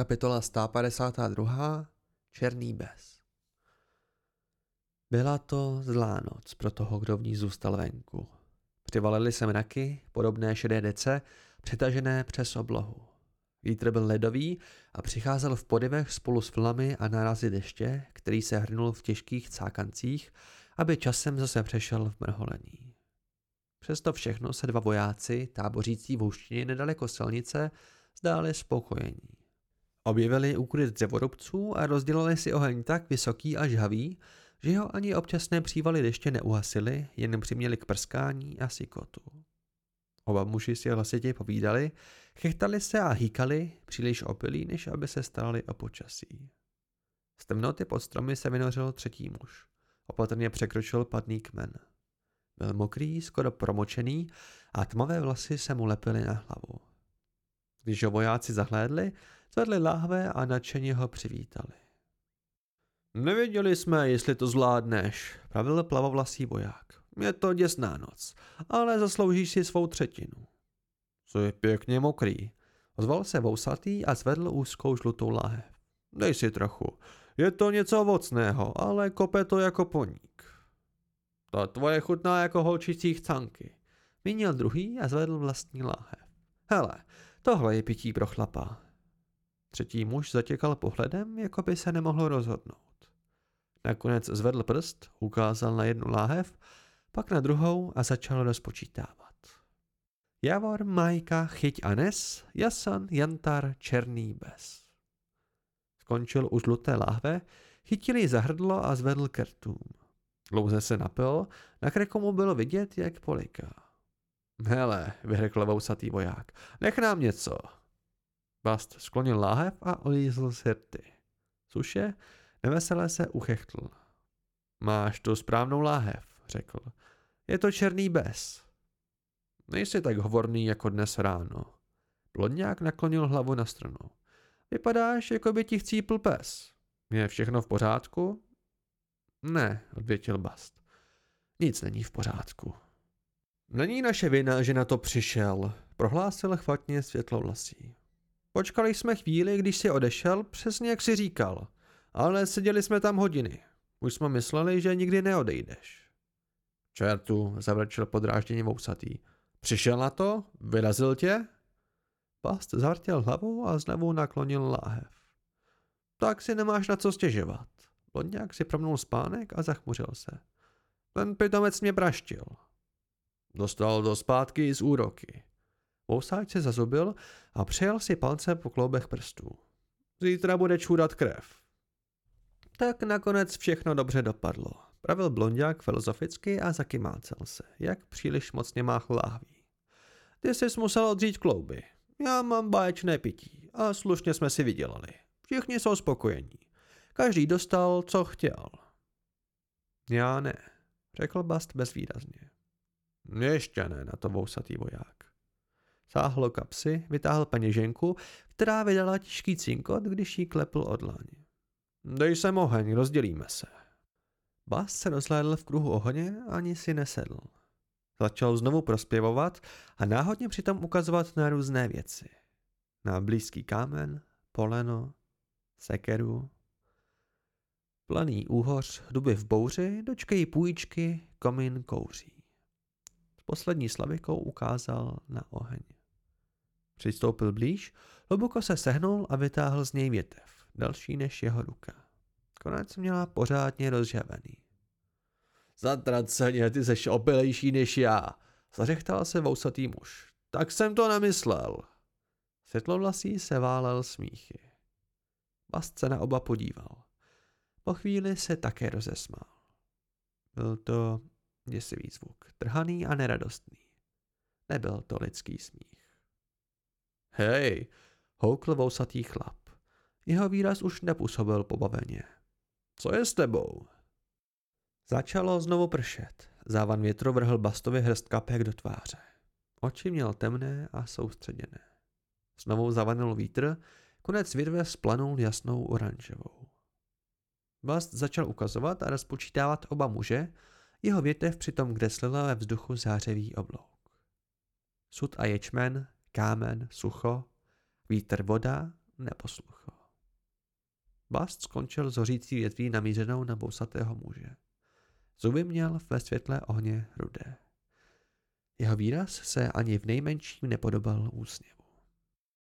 Kapitola 152. Černý bez Byla to zlá noc pro toho, kdo v ní zůstal venku. Přivalily se mraky, podobné šedé dece, přetažené přes oblohu. Vítr byl ledový a přicházel v podivech spolu s vlnami a nárazy deště, který se hrnul v těžkých cákancích, aby časem zase přešel v mrholení. Přesto všechno se dva vojáci, tábořící v houštině nedaleko silnice, zdáli spokojení. Objevili úkryt dřevorubců a rozdělili si oheň tak vysoký a žhavý, že ho ani občasné přívaly deště neuhasily, jen přiměli k prskání a sikotu. Oba muži si hlasitě povídali, chechtali se a hýkali, příliš opilí, než aby se starali o počasí. Z temnoty pod stromy se vynořil třetí muž. Opatrně překročil padný kmen. Byl mokrý, skoro promočený a tmavé vlasy se mu lepily na hlavu. Když ho vojáci zahlédli, zvedli láhve a nadšeně ho přivítali. Nevěděli jsme, jestli to zvládneš, pravil plavovlasý voják. Je to děsná noc, ale zasloužíš si svou třetinu. Co je pěkně mokrý. Ozval se vousatý a zvedl úzkou žlutou láhev. Dej si trochu. Je to něco ovocného, ale kope to jako poník. To tvoje chutná jako holčicí chcánky. Mínil druhý a zvedl vlastní láhev. Hele, tohle je pití pro chlapa. Třetí muž zatěkal pohledem, jako by se nemohl rozhodnout. Nakonec zvedl prst, ukázal na jednu láhev, pak na druhou a začal rozpočítávat. Javor, Majka, Chyť a Nes, Jasan, Jantar, Černý bez. Skončil u žluté láhve, chytil ji za hrdlo a zvedl krtům. Dlouze se napil, na kreku mu bylo vidět, jak poliká. Hele, vyhrkl vousatý voják, nech nám něco. Bast sklonil láhev a olízl z hrty. Suše neveselé se uchechtl. Máš tu správnou láhev, řekl. Je to černý bez. Nejsi tak hovorný jako dnes ráno. Blodňák naklonil hlavu na stranu. Vypadáš, jako by ti chcípl pes. Je všechno v pořádku? Ne, odvětil Bast. Nic není v pořádku. Není naše vina, že na to přišel, prohlásil chvatně světlovlasí. Počkali jsme chvíli, když si odešel, přesně jak si říkal, ale seděli jsme tam hodiny. Už jsme mysleli, že nikdy neodejdeš. Čertu, zavrčil podrážděně vousatý. Přišel na to? Vyrazil tě? Past zavrtěl hlavou a znovu naklonil láhev. Tak si nemáš na co stěžovat. Blondňák si promnul spánek a zachmuřil se. Ten pitomec mě praštil. Dostal do zpátky z úroky. Vousáč se zazubil a přejel si palce po kloubech prstů. Zítra bude čůrat krev. Tak nakonec všechno dobře dopadlo. Pravil blondák filozoficky a zakymácel se, jak příliš mocně má láhví. Ty jsi musel odřít klouby. Já mám báječné pití a slušně jsme si vydělali. Všichni jsou spokojení. Každý dostal, co chtěl. Já ne, řekl Bast bezvýrazně. Ještě ne, na to vousatý voják. Sáhl kapsy, vytáhl peněženku, která vydala těžký cinkot, když jí klepl od. Dej sem oheň, rozdělíme se. Bas se rozhlédl v kruhu ohně, ani si nesedl. Začal znovu prospěvovat a náhodně přitom ukazovat na různé věci. Na blízký kámen, poleno, sekeru. Planý úhoř, duby v bouři, dočkejí půjčky, komín kouří. S poslední slavikou ukázal na oheň. Přistoupil blíž, hluboko se sehnul a vytáhl z něj větev, další než jeho ruka. Konec měla pořádně rozžavený. Zatraceně, ty seš opilejší než já, zařechtal se vousatý muž. Tak jsem to nemyslel. Světlovlasý se válel smíchy. Bast se na oba podíval. Po chvíli se také rozesmál. Byl to děsivý zvuk, trhaný a neradostný. Nebyl to lidský smích. Hej, houkl vousatý chlap. Jeho výraz už nepůsobil pobaveně. Co je s tebou? Začalo znovu pršet. Závan větru vrhl Bastovi hrst kapek do tváře. Oči měl temné a soustředěné. Znovu zavanil vítr, Konec větve splanul jasnou oranžovou. Bast začal ukazovat a rozpočítávat oba muže, jeho větev přitom kreslila ve vzduchu zářivý oblouk. Sud a ječmen, kámen, sucho, vítr, voda, neposlucho. Bast skončil zořící větví namířenou na bousatého muže. Zuby měl ve světle ohně rudé. Jeho výraz se ani v nejmenším nepodobal úsměvu.